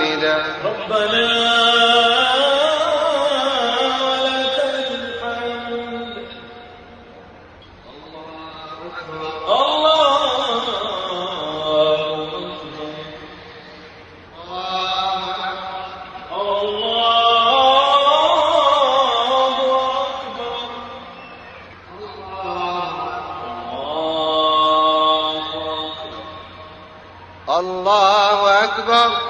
حمده ربنا الله أكبر.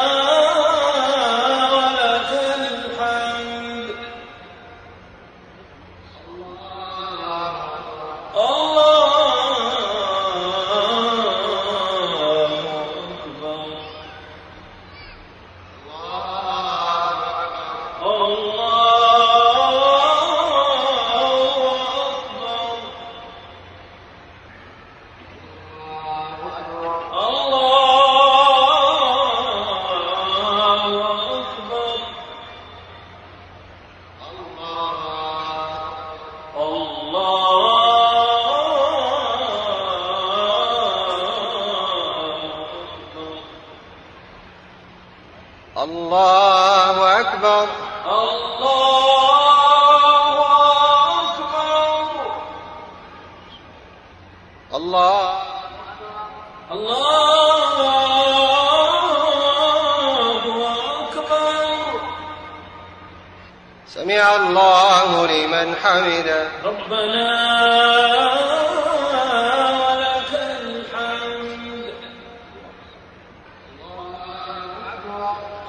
الله أكبر. الله سمع الله لمن حمده. ربنا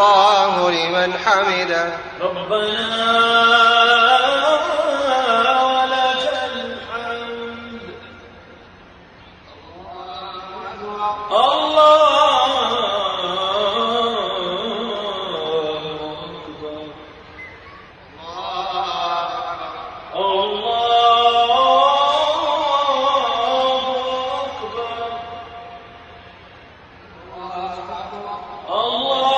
الله لمن حمده. ربنا Allah